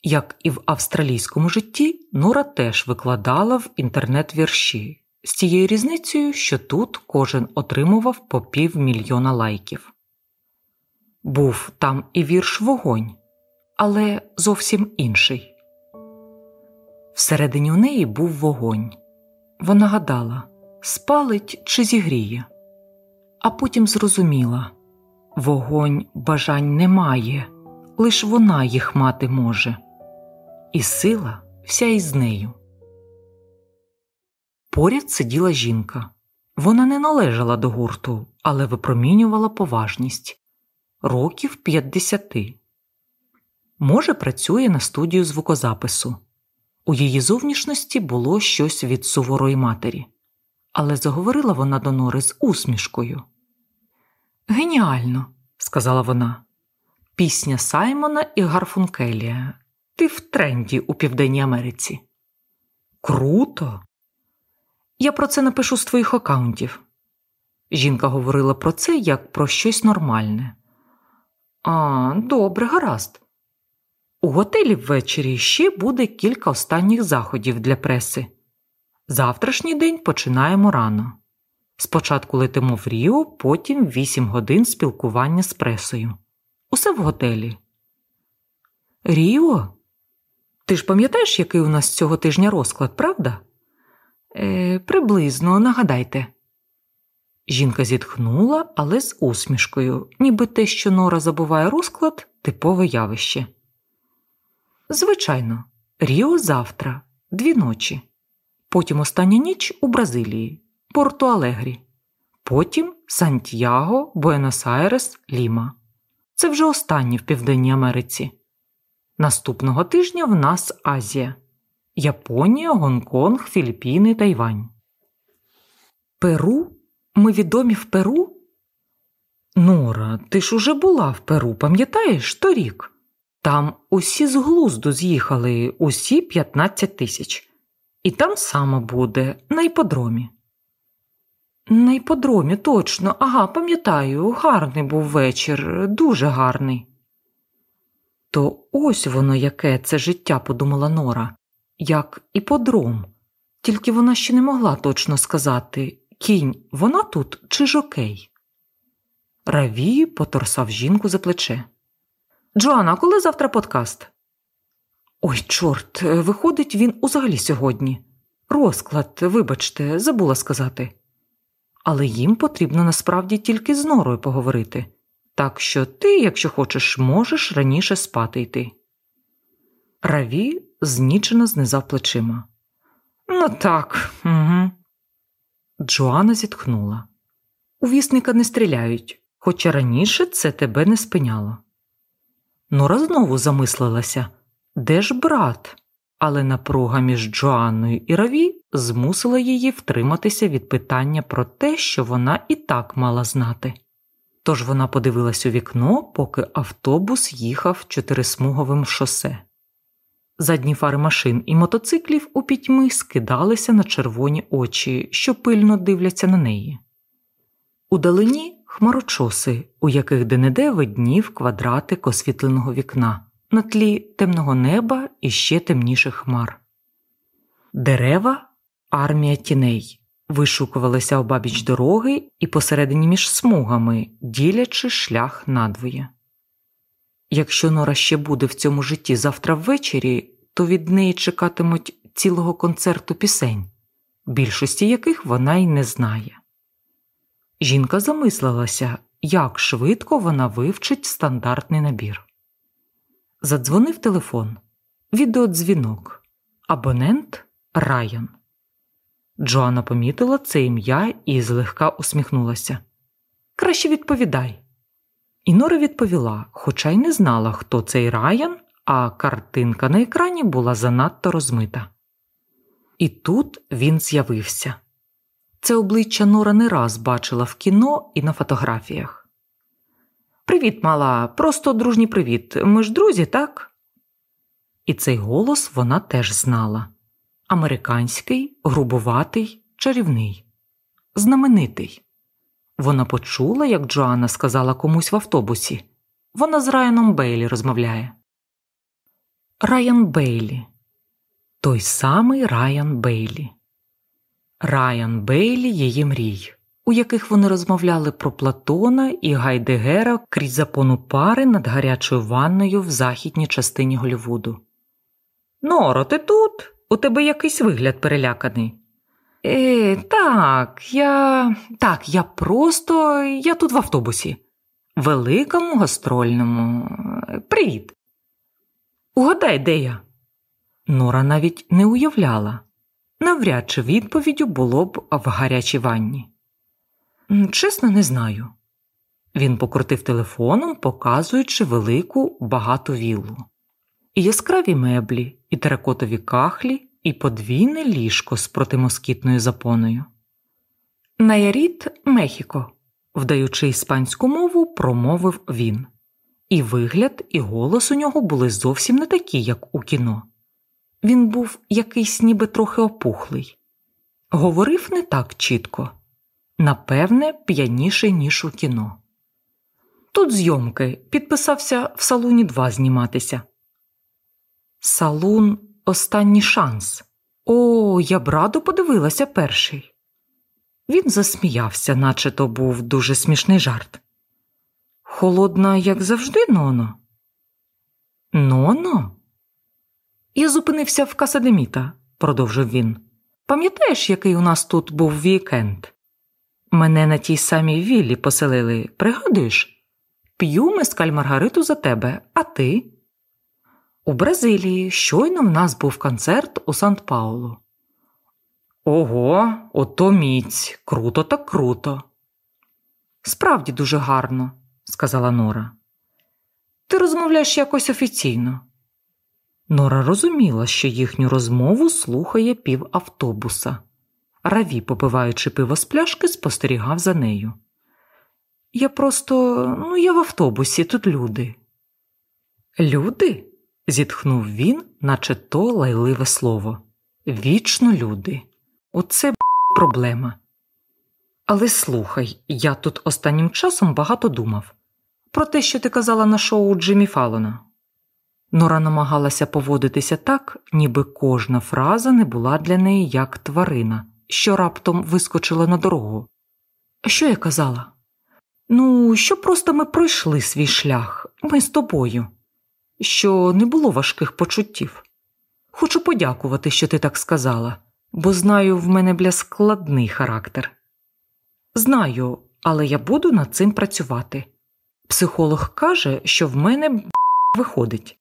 Як і в австралійському житті, Нора теж викладала в інтернет вірші з тією різницею, що тут кожен отримував по півмільйона лайків. Був там і вірш вогонь, але зовсім інший. Всередині у неї був вогонь. Вона гадала, спалить чи зігріє, а потім зрозуміла вогонь бажань немає, лиш вона їх мати може, і сила вся із нею. Поряд сиділа жінка. Вона не належала до гурту, але випромінювала поважність років 50. Може, працює на студію звукозапису. У її зовнішності було щось від суворої матері, але заговорила вона до Нори з усмішкою. Геніально, сказала вона. Пісня Саймона і Гарфункелія. Ти в тренді у Південній Америці. Круто! Я про це напишу з твоїх акаунтів. Жінка говорила про це як про щось нормальне. А, добре, гаразд. У готелі ввечері ще буде кілька останніх заходів для преси. Завтрашній день починаємо рано. Спочатку летимо в Ріо, потім 8 годин спілкування з пресою. Усе в готелі. Ріо? Ти ж пам'ятаєш, який у нас цього тижня розклад, правда? Е, Приблизно нагадайте. Жінка зітхнула, але з усмішкою, ніби те, що Нора забуває розклад, типове явище. Звичайно, Ріо завтра, дві ночі. Потім остання ніч у Бразилії, Порту Алегрі. Потім Сантьяго, Буенос Айрес, Ліма. Це вже останні в Південній Америці. Наступного тижня в нас Азія, Японія, Гонконг, Філіппіни, Тайвань. Перу ми відомі в Перу? Нора, ти ж уже була в Перу, пам'ятаєш торік? Там усі з глузду з'їхали, усі 15 тисяч. І там саме буде, на іподромі. На іподромі, точно, ага, пам'ятаю, гарний був вечір, дуже гарний. То ось воно яке це життя, подумала Нора, як іподром, тільки вона ще не могла точно сказати, Кінь, вона тут чи жокей? Раві поторсав жінку за плече. Джоанна, коли завтра подкаст? Ой, чорт, виходить, він узагалі сьогодні. Розклад, вибачте, забула сказати. Але їм потрібно насправді тільки з норою поговорити, так що ти, якщо хочеш, можеш раніше спати йти. Раві знічено знизав плечима. Ну так, угу. Джоанна зітхнула. У вісника не стріляють, хоча раніше це тебе не спиняло. Нора знову замислилася де ж брат? Але напруга між Джоанною і Раві змусила її втриматися від питання про те, що вона і так мала знати. Тож вона подивилась у вікно, поки автобус їхав чотирисмуговим шосе. Задні фари машин і мотоциклів у пітьми скидалися на червоні очі, що пильно дивляться на неї. Удалині хмарочоси, у яких де-не-де виднів квадратик освітленого вікна, на тлі темного неба і ще темніших хмар. Дерева армія тіней вишукувалися обабіч дороги і посередині між смугами, ділячи шлях надвоє. Якщо Нора ще буде в цьому житті завтра ввечері, то від неї чекатимуть цілого концерту пісень, більшості яких вона й не знає. Жінка замислилася, як швидко вона вивчить стандартний набір. Задзвонив телефон, відеодзвінок, абонент Райан. Джоанна помітила це ім'я і злегка усміхнулася. Краще відповідай. І Нора відповіла, хоча й не знала, хто цей Райан, а картинка на екрані була занадто розмита. І тут він з'явився. Це обличчя Нора не раз бачила в кіно і на фотографіях. Привіт, мала, просто дружній привіт. Ми ж друзі, так? І цей голос вона теж знала американський, грубуватий, чарівний, знаменитий. Вона почула, як Джоанна сказала комусь в автобусі. Вона з Райаном Бейлі розмовляє. Райан Бейлі. Той самий Райан Бейлі. Райан Бейлі її мрій, у яких вони розмовляли про Платона і Гайдегера крізь запону пари над гарячою ванною в західній частині Голівуду. Норо, ти тут? У тебе якийсь вигляд переляканий. Е, Так, я. Так, я просто. Я тут в автобусі. Великому гастрольному. Привіт. Угадай, де я? Нора навіть не уявляла. Навряд чи відповіддю було б в гарячій ванні. Чесно, не знаю. Він покрутив телефоном, показуючи велику багату віллу. І яскраві меблі, і теракотові кахлі, і подвійне ліжко з протимоскітною запоною. Наяріт Мехіко, вдаючи іспанську мову, промовив він. І вигляд, і голос у нього були зовсім не такі, як у кіно. Він був якийсь ніби трохи опухлий, говорив не так чітко, напевне, п'яніший, ніж у кіно. Тут зйомки підписався в салуні 2 зніматися. Салун останній шанс. О, я б радо подивилася перший. Він засміявся, наче то був дуже смішний жарт. Холодна, як завжди, Ноно. Ноно? Я зупинився в Касадеміта, продовжив він. Пам'ятаєш, який у нас тут був вікенд? Мене на тій самій віллі поселили, пригадуєш? П'ю мескаль Маргариту за тебе, а ти? У Бразилії щойно в нас був концерт у Сант Паулу. Ого, ото міць, круто так круто. Справді дуже гарно, сказала Нора. Ти розмовляєш якось офіційно. Нора розуміла, що їхню розмову слухає пів автобуса. Раві, попиваючи пиво з пляшки, спостерігав за нею. Я просто, ну, я в автобусі, тут люди. Люди? Зітхнув він, наче то лайливе слово. Вічно люди. Оце б проблема. Але слухай, я тут останнім часом багато думав про те, що ти казала на шоу Джиммі Фалона. Нора намагалася поводитися так, ніби кожна фраза не була для неї як тварина, що раптом вискочила на дорогу. Що я казала? Ну, що просто ми пройшли свій шлях, ми з тобою, що не було важких почуттів. Хочу подякувати, що ти так сказала, бо знаю, в мене бля складний характер. Знаю, але я буду над цим працювати. Психолог каже, що в мене б виходить.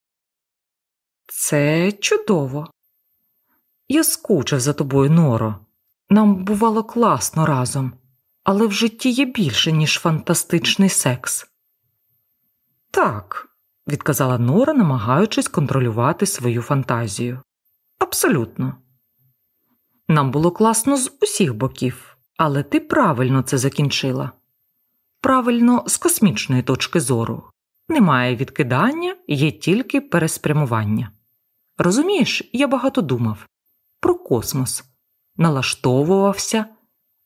Це чудово. Я скучив за тобою, Норо. Нам бувало класно разом, але в житті є більше, ніж фантастичний секс. Так, відказала Нора, намагаючись контролювати свою фантазію. Абсолютно. Нам було класно з усіх боків, але ти правильно це закінчила. Правильно, з космічної точки зору. Немає відкидання, є тільки переспрямування. Розумієш, я багато думав про космос, налаштовувався,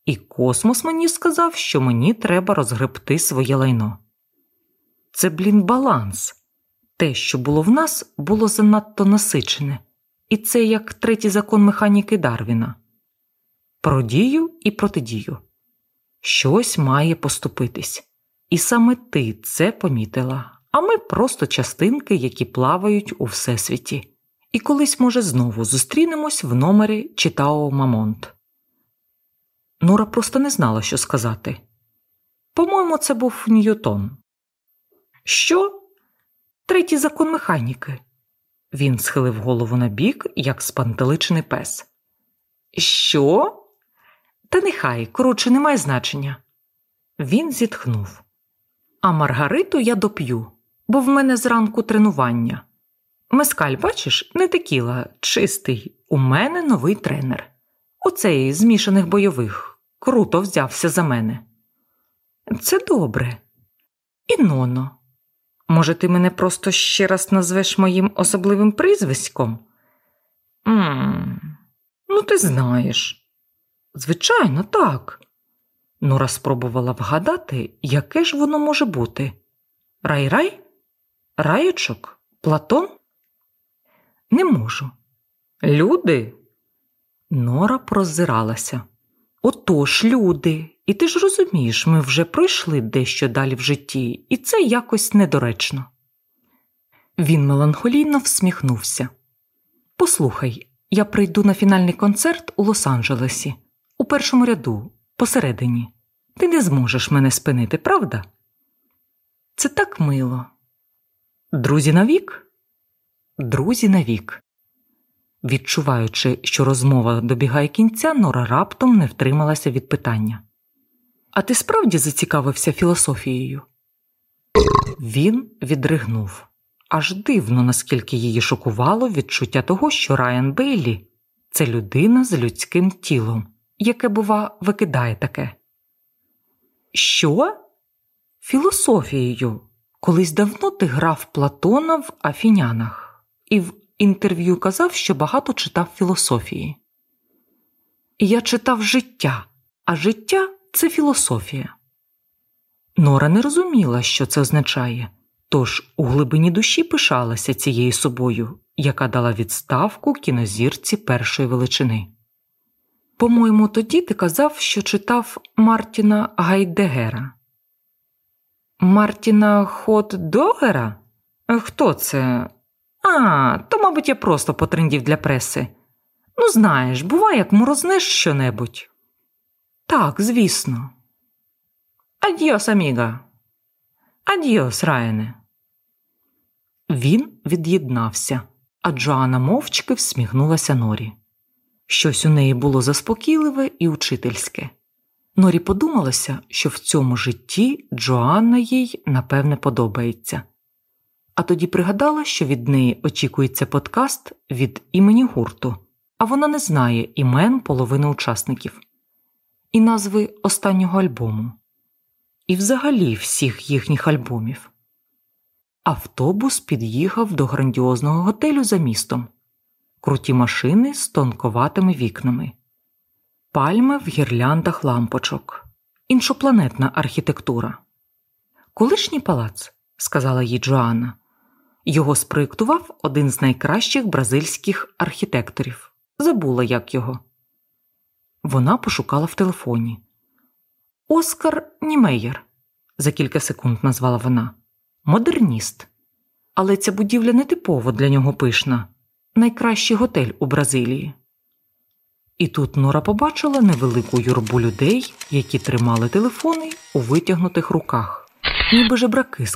і космос мені сказав, що мені треба розгребти своє лайно. Це, блін, баланс. Те, що було в нас, було занадто насичене, і це як третій закон механіки Дарвіна про дію і протидію. Щось має поступитись, і саме ти це помітила, а ми просто частинки, які плавають у всесвіті, і колись, може, знову зустрінемось в номері Читао Мамонт. Нора просто не знала, що сказати. По-моєму, це був Ньютон. Що? Третій закон механіки. Він схилив голову на бік, як спантеличений пес. Що? Та нехай, коротше, немає значення. Він зітхнув. А Маргариту я доп'ю, бо в мене зранку тренування. Мескаль, бачиш, не текіла, чистий. У мене новий тренер. Оцей змішаних бойових. Круто взявся за мене. Це добре. І ноно. Може, ти мене просто ще раз назвеш моїм особливим прізвиськом? Ммм, Ну, ти знаєш. Звичайно, так. Нора спробувала вгадати, яке ж воно може бути. Рай-рай? Раєчок? Платон? Не можу. Люди? Нора прозиралася. Отож, люди, і ти ж розумієш, ми вже пройшли дещо далі в житті, і це якось недоречно. Він меланхолійно всміхнувся. Послухай, я прийду на фінальний концерт у Лос-Анджелесі, у першому ряду, посередині. Ти не зможеш мене спинити, правда? Це так мило. Друзі навік? Друзі навік. Відчуваючи, що розмова добігає кінця, Нора раптом не втрималася від питання. А ти справді зацікавився філософією? Він відригнув. Аж дивно, наскільки її шокувало відчуття того, що Райан Бейлі це людина з людським тілом, яке, бува, викидає таке. Що? Філософією. Колись давно ти грав Платона в Афінянах і в інтерв'ю казав, що багато читав філософії. Я читав життя, а життя це філософія. Нора не розуміла, що це означає, тож у глибині душі пишалася цією собою, яка дала відставку кінозірці першої величини. По-моєму, тоді ти казав, що читав Мартіна Гайдегера. Мартіна Хот-Догера? Хто це? А, то, мабуть, я просто потрендів для преси. Ну, знаєш, буває, як морознеш щонебудь. Так, звісно. Adiós, amiga. Adiós, Райане. Він від'єднався, а Джоанна мовчки всміхнулася Норі. Щось у неї було заспокійливе і учительське. Норі подумалося, що в цьому житті Джоанна їй напевне подобається, а тоді пригадала, що від неї очікується подкаст від імені гурту, а вона не знає імен половини учасників і назви останнього альбому, і взагалі всіх їхніх альбомів. Автобус під'їхав до грандіозного готелю за містом круті машини з тонковатими вікнами, пальми в гірляндах лампочок, іншопланетна архітектура. Колишній палац, сказала їй Джоанна. Його спроєктував один з найкращих бразильських архітекторів. Забула, як його. Вона пошукала в телефоні. Оскар Німеєр, за кілька секунд назвала вона, модерніст. Але ця будівля не типова для нього пишна найкращий готель у Бразилії. І тут Нора побачила невелику юрбу людей, які тримали телефони у витягнутих руках, ніби жебраки з